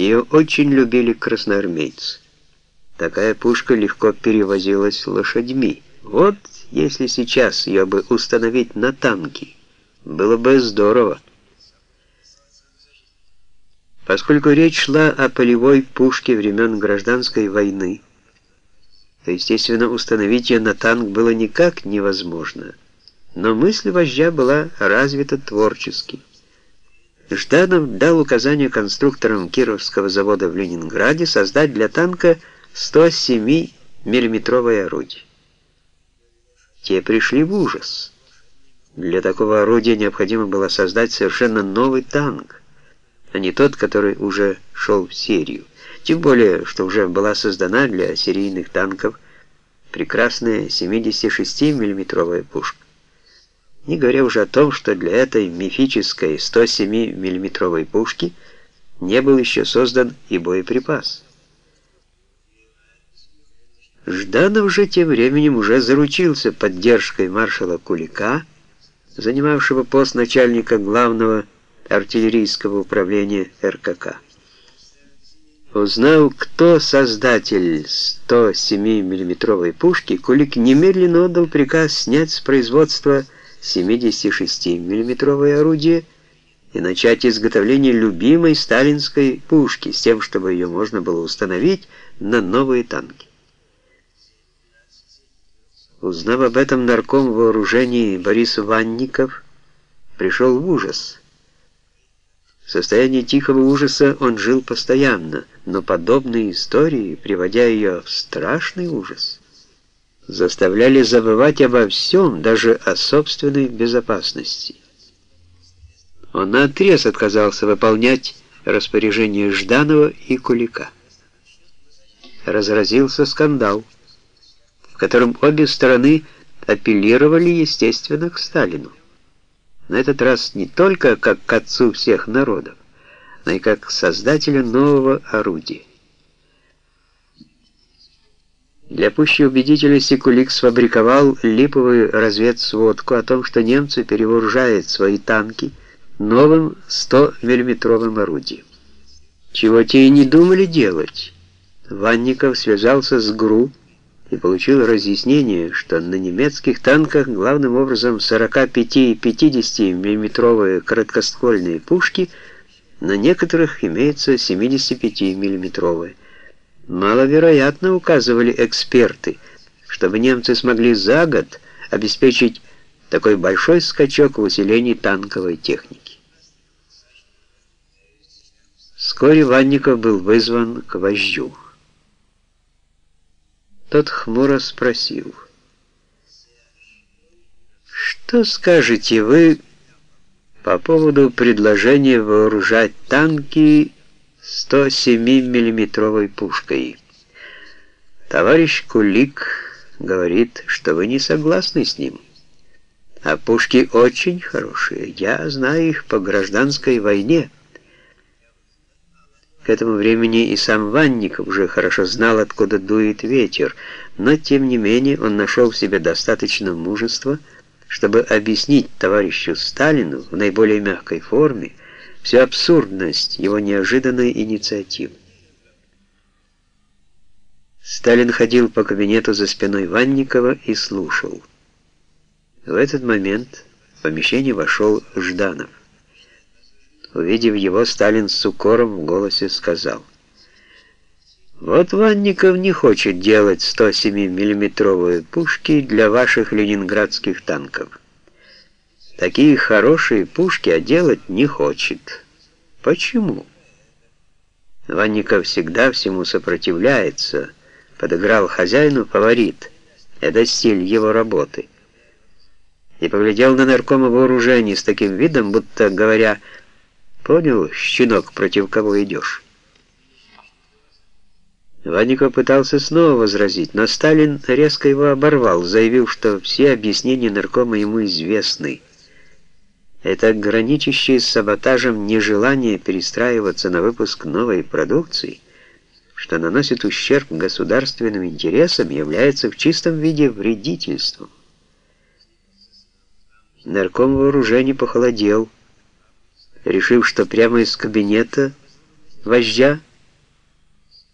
Ее очень любили красноармейцы. Такая пушка легко перевозилась лошадьми. Вот если сейчас ее бы установить на танки, было бы здорово. Поскольку речь шла о полевой пушке времен гражданской войны, то, естественно, установить ее на танк было никак невозможно. Но мысль вождя была развита творчески. Жданов дал указание конструкторам Кировского завода в Ленинграде создать для танка 107 миллиметровое орудие. Те пришли в ужас. Для такого орудия необходимо было создать совершенно новый танк, а не тот, который уже шел в серию. Тем более, что уже была создана для серийных танков прекрасная 76 миллиметровая пушка не говоря уже о том, что для этой мифической 107 миллиметровой пушки не был еще создан и боеприпас. Жданов же тем временем уже заручился поддержкой маршала Кулика, занимавшего пост начальника главного артиллерийского управления РКК. Узнав, кто создатель 107 миллиметровой пушки, Кулик немедленно отдал приказ снять с производства 76-миллиметровое орудие и начать изготовление любимой сталинской пушки с тем, чтобы ее можно было установить на новые танки. Узнав об этом, нарком вооружений Борис Ванников пришел в ужас. В состоянии тихого ужаса он жил постоянно, но подобные истории, приводя ее в страшный ужас, заставляли забывать обо всем, даже о собственной безопасности. Он наотрез отказался выполнять распоряжение Жданова и Кулика. Разразился скандал, в котором обе стороны апеллировали, естественно, к Сталину. На этот раз не только как к отцу всех народов, но и как к создателю нового орудия. Для пущей убедительности Кулик сфабриковал липовую разведсводку о том, что немцы перевооружают свои танки новым 100-миллиметровым орудием. Чего те и не думали делать. Ванников связался с ГРУ и получил разъяснение, что на немецких танках главным образом 45 и 50 миллиметровые короткоствольные пушки, на некоторых имеются 75 миллиметровые Маловероятно, указывали эксперты, чтобы немцы смогли за год обеспечить такой большой скачок в усилении танковой техники. Вскоре Ванников был вызван к вождю. Тот хмуро спросил, «Что скажете вы по поводу предложения вооружать танки 107-миллиметровой пушкой. Товарищ Кулик говорит, что вы не согласны с ним. А пушки очень хорошие. Я знаю их по гражданской войне. К этому времени и сам Ванников уже хорошо знал, откуда дует ветер, но тем не менее он нашел в себе достаточно мужества, чтобы объяснить товарищу Сталину в наиболее мягкой форме, всю абсурдность его неожиданной инициативы. Сталин ходил по кабинету за спиной Ванникова и слушал. В этот момент в помещение вошел Жданов. Увидев его, Сталин с укором в голосе сказал, «Вот Ванников не хочет делать 107-миллиметровые пушки для ваших ленинградских танков. Такие хорошие пушки, а делать не хочет. Почему? Ванников всегда всему сопротивляется, подыграл хозяину фаворит. Это стиль его работы. И поглядел на наркома вооружений с таким видом, будто говоря, «Понял, щенок, против кого идешь?» Ванников пытался снова возразить, но Сталин резко его оборвал, заявив, что все объяснения наркома ему известны. Это граничащее с саботажем нежелание перестраиваться на выпуск новой продукции, что наносит ущерб государственным интересам, является в чистом виде вредительством. Нарком вооружений похолодел, решив, что прямо из кабинета вождя